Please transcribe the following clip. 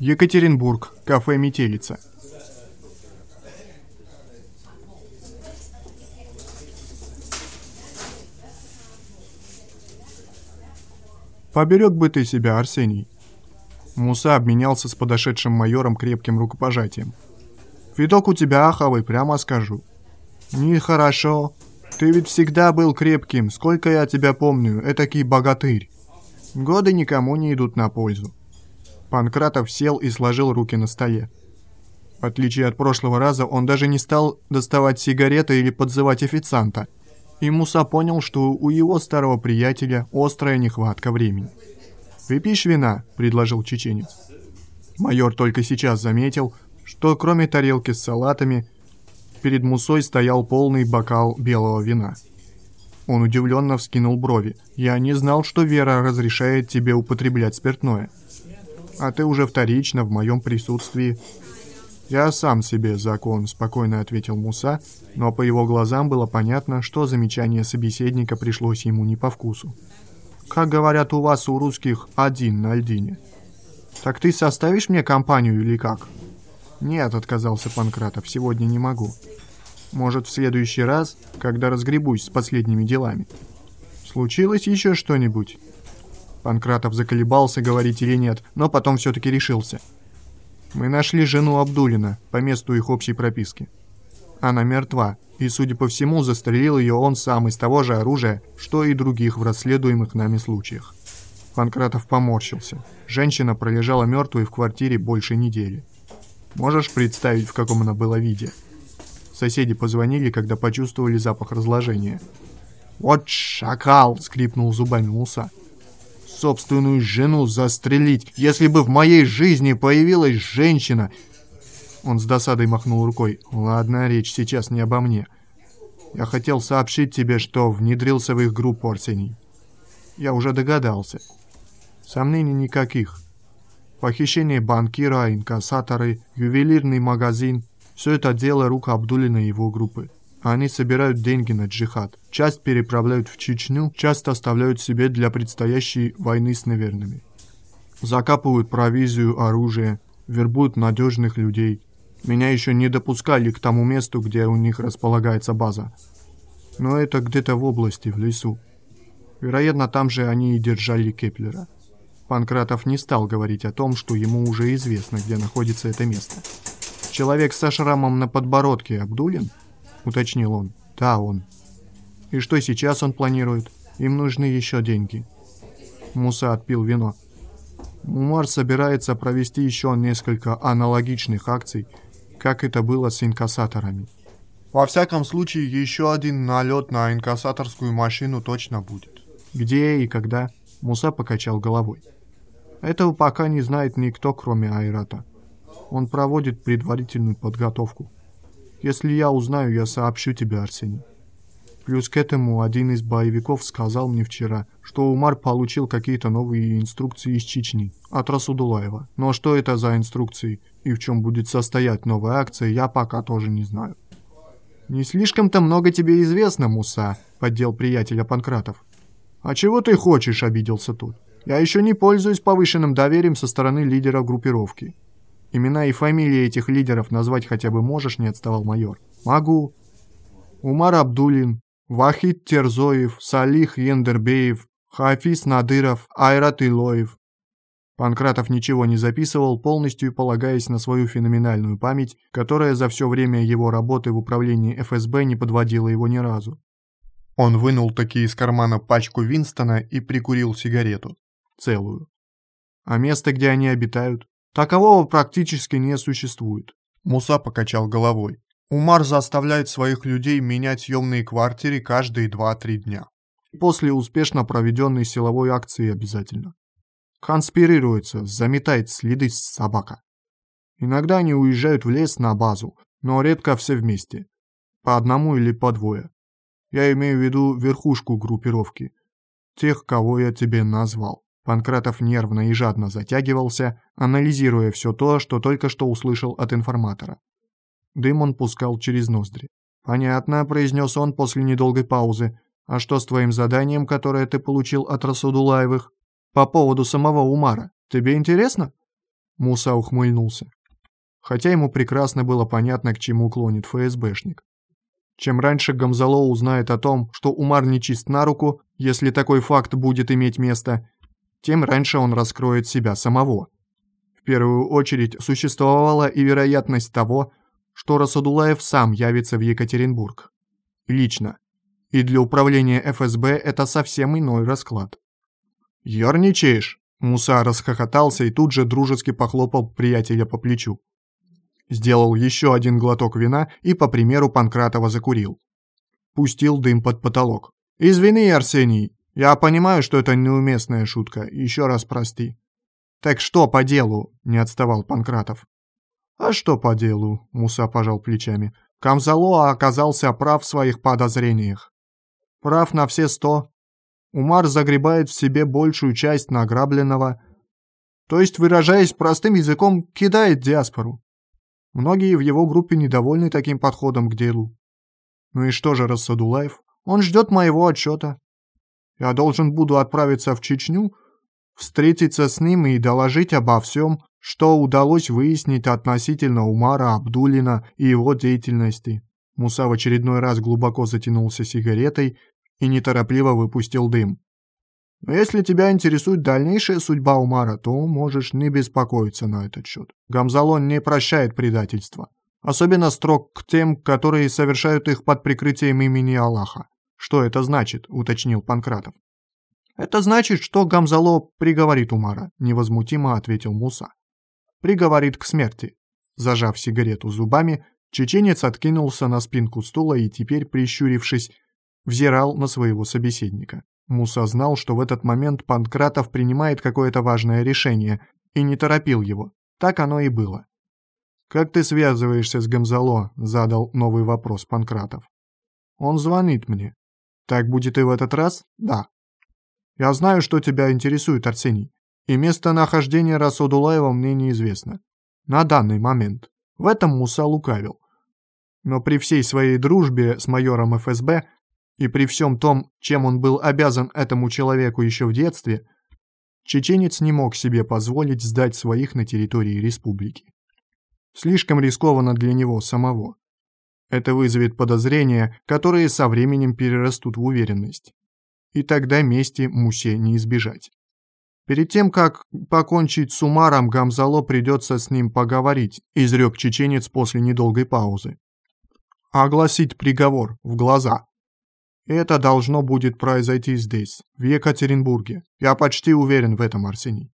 Екатеринбург, кафе «Метелица». Поберег бы ты себя, Арсений. Муса обменялся с подошедшим майором крепким рукопожатием. Видок у тебя аховый, прямо скажу. Нехорошо. Ты ведь всегда был крепким, сколько я тебя помню, этакий богатырь. Годы никому не идут на пользу. Панкратов сел и сложил руки на столе. В отличие от прошлого раза, он даже не стал доставать сигареты или подзывать официанта. И Муса понял, что у его старого приятеля острая нехватка времени. «Выпьешь вина?» – предложил чеченец. Майор только сейчас заметил, что кроме тарелки с салатами, перед Мусой стоял полный бокал белого вина. Он удивленно вскинул брови. «Я не знал, что Вера разрешает тебе употреблять спиртное. А ты уже вторично в моем присутствии». «Я сам себе закон», — спокойно ответил Муса, но по его глазам было понятно, что замечание собеседника пришлось ему не по вкусу. Как говорят у вас, у русских, один на льдине. Так ты составишь мне компанию или как? Нет, отказался Панкратов, сегодня не могу. Может, в следующий раз, когда разгребусь с последними делами. Случилось еще что-нибудь? Панкратов заколебался, говорить или нет, но потом все-таки решился. Мы нашли жену Абдулина по месту их общей прописки. Она мертва, и, судя по всему, застрелил ее он сам из того же оружия, что и других в расследуемых нами случаях. Панкратов поморщился. Женщина пролежала мертвой в квартире больше недели. Можешь представить, в каком она была виде? Соседи позвонили, когда почувствовали запах разложения. «Вот шакал!» — скрипнул зубами Муса. «Собственную жену застрелить! Если бы в моей жизни появилась женщина, он с досадой махнул рукой. «Ладно, речь сейчас не обо мне. Я хотел сообщить тебе, что внедрился в их группу, Арсений. Я уже догадался. Сомнений никаких. Похищение банкира, инкассаторы, ювелирный магазин – все это дело рук Абдулина и его группы. Они собирают деньги на джихад. Часть переправляют в Чечню, часть оставляют себе для предстоящей войны с неверными. Закапывают провизию, оружие, вербуют надежных людей. Меня еще не допускали к тому месту, где у них располагается база. Но это где-то в области, в лесу. Вероятно, там же они и держали Кеплера. Панкратов не стал говорить о том, что ему уже известно, где находится это место. «Человек со шрамом на подбородке Абдулин?» — уточнил он. «Да, он». «И что сейчас он планирует? Им нужны еще деньги». Муса отпил вино. Умар собирается провести еще несколько аналогичных акций – как это было с инкассаторами. Во всяком случае, еще один налет на инкассаторскую машину точно будет. Где и когда? Муса покачал головой. Этого пока не знает никто, кроме Айрата. Он проводит предварительную подготовку. Если я узнаю, я сообщу тебе, Арсений. Плюс к этому один из боевиков сказал мне вчера, что Умар получил какие-то новые инструкции из Чечни, от Расудулаева. Но что это за инструкции и в чем будет состоять новая акция, я пока тоже не знаю. «Не слишком-то много тебе известно, Муса», — поддел приятеля Панкратов. «А чего ты хочешь?» — обиделся тут. «Я еще не пользуюсь повышенным доверием со стороны лидера группировки». «Имена и фамилии этих лидеров назвать хотя бы можешь?» — не отставал майор. «Могу. Умар Абдулин, Вахид Терзоев, Салих Ендербеев, Хафиз Надыров, Айрат Илоев. Панкратов ничего не записывал, полностью полагаясь на свою феноменальную память, которая за все время его работы в управлении ФСБ не подводила его ни разу. Он вынул таки из кармана пачку Винстона и прикурил сигарету. Целую. А место, где они обитают? Такового практически не существует. Муса покачал головой. Умар заставляет своих людей менять съемные квартиры каждые 2-3 дня. После успешно проведенной силовой акции обязательно. Конспирируется, заметает следы собака. Иногда они уезжают в лес на базу, но редко все вместе. По одному или по двое. Я имею в виду верхушку группировки. Тех, кого я тебе назвал. Панкратов нервно и жадно затягивался, анализируя все то, что только что услышал от информатора. Дым он пускал через ноздри. «Понятно», — произнес он после недолгой паузы. «А что с твоим заданием, которое ты получил от Расудулаевых? По поводу самого Умара. Тебе интересно?» Муса ухмыльнулся. Хотя ему прекрасно было понятно, к чему клонит ФСБшник. Чем раньше Гамзало узнает о том, что Умар не чист на руку, если такой факт будет иметь место, тем раньше он раскроет себя самого. В первую очередь существовала и вероятность того, что Расадулаев сам явится в Екатеринбург. Лично. И для управления ФСБ это совсем иной расклад. «Ёрничаешь?» Муса расхохотался и тут же дружески похлопал приятеля по плечу. Сделал еще один глоток вина и, по примеру Панкратова, закурил. Пустил дым под потолок. «Извини, Арсений, я понимаю, что это неуместная шутка, еще раз прости». «Так что по делу?» – не отставал Панкратов. «А что по делу?» – Муса пожал плечами. Камзало оказался прав в своих подозрениях. Прав на все сто. Умар загребает в себе большую часть награбленного, то есть, выражаясь простым языком, кидает диаспору. Многие в его группе недовольны таким подходом к делу. Ну и что же Рассадулаев? Он ждет моего отчета. Я должен буду отправиться в Чечню, встретиться с ним и доложить обо всем, что удалось выяснить относительно Умара Абдулина и его деятельности. Муса в очередной раз глубоко затянулся сигаретой и неторопливо выпустил дым. Но если тебя интересует дальнейшая судьба Умара, то можешь не беспокоиться на этот счет. Гамзалон не прощает предательства. Особенно строг к тем, которые совершают их под прикрытием имени Аллаха. Что это значит, уточнил Панкратов. Это значит, что Гамзало приговорит Умара, невозмутимо ответил Муса. Приговорит к смерти. Зажав сигарету зубами, чеченец откинулся на спинку стула и теперь, прищурившись, взирал на своего собеседника. Муса знал, что в этот момент Панкратов принимает какое-то важное решение, и не торопил его. Так оно и было. «Как ты связываешься с Гамзало?» – задал новый вопрос Панкратов. «Он звонит мне». «Так будет и в этот раз?» «Да». «Я знаю, что тебя интересует, Арсений, и местонахождение Расудулаева мне неизвестно. На данный момент. В этом Муса лукавил. Но при всей своей дружбе с майором ФСБ и при всем том, чем он был обязан этому человеку еще в детстве, чеченец не мог себе позволить сдать своих на территории республики. Слишком рискованно для него самого. Это вызовет подозрения, которые со временем перерастут в уверенность. И тогда мести Мусе не избежать. Перед тем, как покончить с Умаром, Гамзало придется с ним поговорить, изрек чеченец после недолгой паузы. Огласить приговор в глаза. Это должно будет произойти здесь, в Екатеринбурге. Я почти уверен в этом, Арсений.